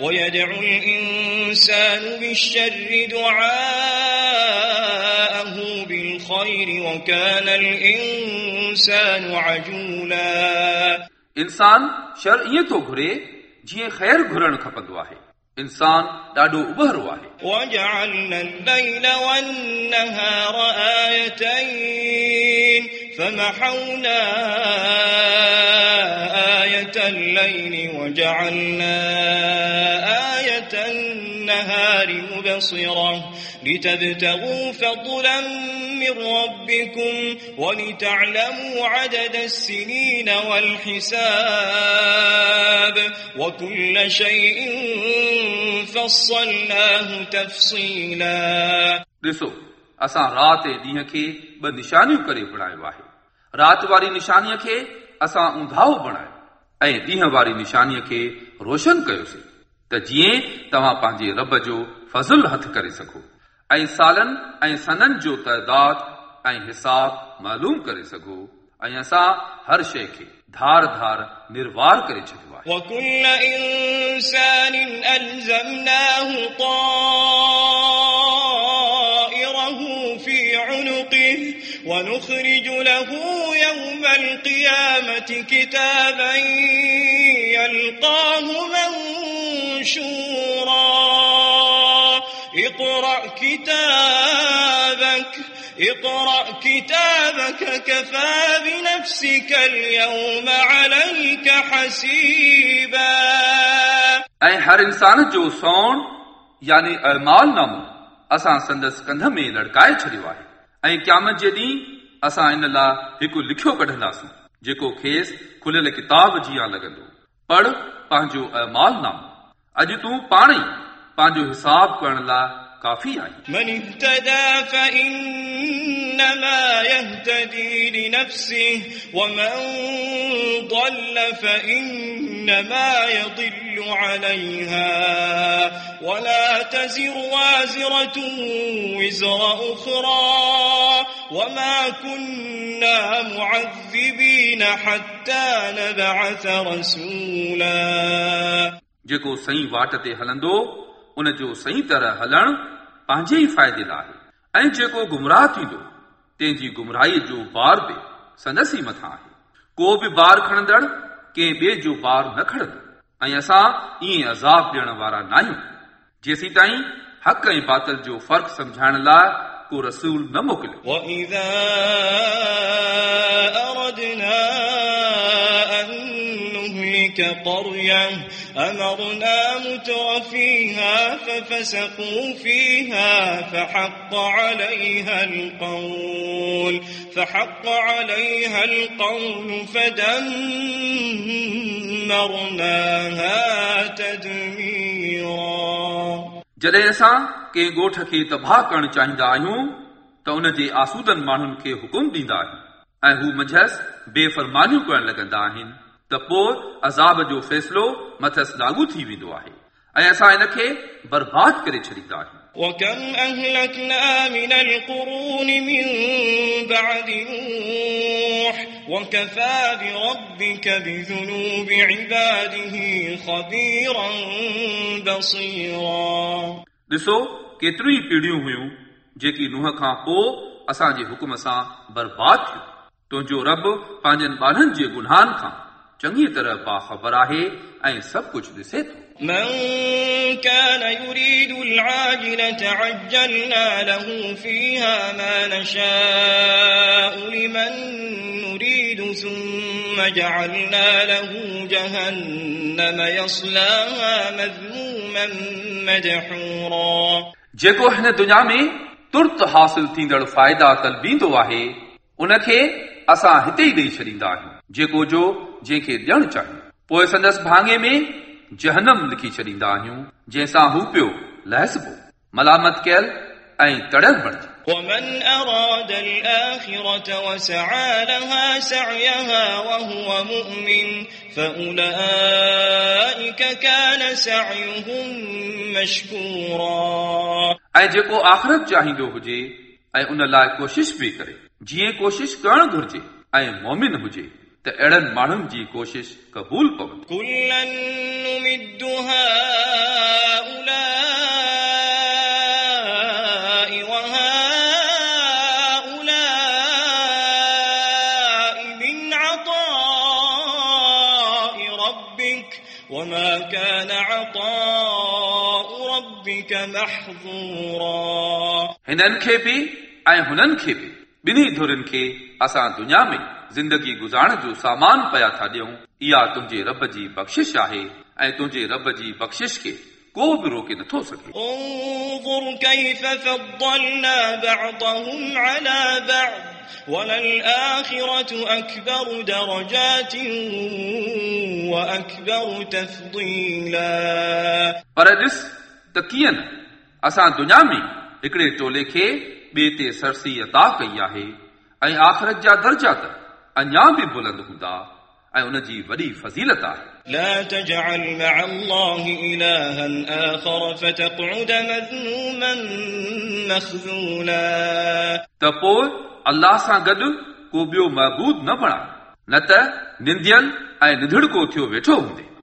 ويدعو الإنسان بالشر دعاءه بالخير وكان الإنسان عجولا इंसान शर ईअं थो घुरे जीअं ख़ैर घुरणु खपंदो आहे इंसान ॾाढो उभरो आहे وجعلنا الليل والنهار آيتين فمحونا آية الليل وجعلنا آية النهار مبصرة لتبتغوا فضلا من ربكم ولتعلموا عدد السنين والحساب وكل شيء فصلناه تفصيلا ॾिसो असां राति ऐं ॾींहं खे ॿ निशानियूं करे बणायो आहे राति वारी निशानीअ खे असां उंधाओ बणायो ऐं ॾींहं वारी निशानीअ खे रोशन कयोसीं त जीअं तव्हां पंहिंजे रब जो फज़ुल हथ करे सघो ऐं सालनि ऐं सननि जो तइदाद ऐं हिसाब मालूम करे सघो ऐं असां हर शइ खे धार धार निर्वार करे छॾियो आहे وكل إنسان ألزمناه طائره في عنقه ونخرج له يوم القيامة كتابا يلقاه منشورا اقرأ كتابك اقرأ كتابك كفى بنفسك اليوم عليك حسيبا ऐं हर इंसान जो सौण यानी अमाल नामो असां संदसि कंध में लड़काए छॾियो आहे ऐं क़यामत जे ॾींहुं असां इन लाइ हिकु लिखियो कढंदासीं जेको खेसि खुलियल किताब जीअं लॻंदो पढ़ पंहिंजो अमाल नामो अॼु तूं पाण ई पंहिंजो हिसाब करण लाइ काफ़ी आहीं من اهتدى فإنما يهتدي لنفسه ومن ضل فإنما يضل عليها ولا تزر وازرة وزر أخرى وما كنا معذبين حتى نبعث رسولا जेको सही वाट ते हलंदो, उन जो सही तरह हलणु पंहिंजे ई फ़ाइदे लाइ। आहे ऐं जेको गुमराह थींदो तंहिंजी गुमराहीअ जो बार बि संदसि ई मथां आहे। को बि बार खणंदड़ कंहिं ॿिए जो बार न खणंदो ऐं असां ईअं अज़ाब ॾियण वारा न आहियूं जेसी ताईं हक़ ऐं बातल जो फ़र्क़ु सम्झाइण लाइ को रसूल न मोकिलियो। نهلك قرية أمرنا متر فيها ففسقوا فيها فحق عليها القول فحق عليها القول فدمرناها تدميرا जॾहिं असां कंहिं ॻोठ खे तबाह करणु चाहींदा आहियूं त उन जे आसूदन माण्हुनि खे हुकुम ॾींदा आहियूं ऐं हू मंझसि बेफ़रमानियूं करणु लॻंदा आहिनि त पोइ अज़ाब जो फ़ैसिलो मथसि लागू थी वेंदो आहे ऐं असां इन खे बर्बाद करे छॾींदा आहियूं وكم أهلكنا من القرون من بعد نوح وكفى بربك بذنوب عباده خبيرا بصيرا ॾिसो केतिरियूं ई पीढ़ियूं हुयूं जेकी नुंहं खां पोइ असांजे हुकुम सां बर्बाद थियूं तुंहिंजो रब पंहिंजनि ॿारनि जे गुनाहनि खां चङी तरह बाख़बर आहे ऐं सभु कुझु ॾिसे थो من كان يريد العاجلة عجلنا له فيها ما نشاء لمن نريد ثم جعلنا له جهنم يصلاها مذموما مدحورا जेको हिन दुनिया में तुर्त हासिल थींदड़ फ़ाइदा तलबींदो आहे उनखे असां हिते ई ॾेई छॾींदा आहियूं जेको जो जंहिंखे ॾियणु चाहियूं पोइ संदसि भाङे में जहनम लिखी छॾींदा आहियूं जंहिंसां हू पियो लहसबो मलामत कयल ऐं तड़ियल बणिजी ومن أراد الآخرة وسعى لها سعيها وهو مؤمن فأولئك كان سعيهم مشكورا ऐं जेको आख़िरत चाहींदो हुजे ऐं उन लाइ कोशिश बि करे जीअं कोशिश करणु घुर्जे ऐं मोमिन हुजे त अहिड़नि माण्हुनि जी कोशिश क़बूल पवंदी وما كان عطاء ربك محظورا هنن کي به ۽ هنن کي به ॿिन्ही धुरनि खे असां दुनिया में ज़िंदगी गुज़ारण जो सामान पिया था ॾियूं इहा तुंहिंजे रब जी बख़्शिश आहे ऐं तुंहिंजे रब जी बख़्शिश खे को बि रोके नथो सघे انظر كيف فضلنا بعضهم على بعض وللآخرة أكبر درجات وأكبر تفضيلا पर ॾिस त कीअं न असां दुनिया में हिकिड़े टोले खे ॿिए ते सरसी अता कई आहे ऐं आख़िरत जा दर्जा त अञा बि बुलंद हूंदा ऐं उन जी वॾी फज़ीलत आहे لا تجعل مع الله إلها آخر فتقعد مذموما مخذولا त पोइ अल्लाह सां गॾु को ॿियो महबूद न बणाए न त निंदियल ऐं निधड़को थियो वेठो हूंदे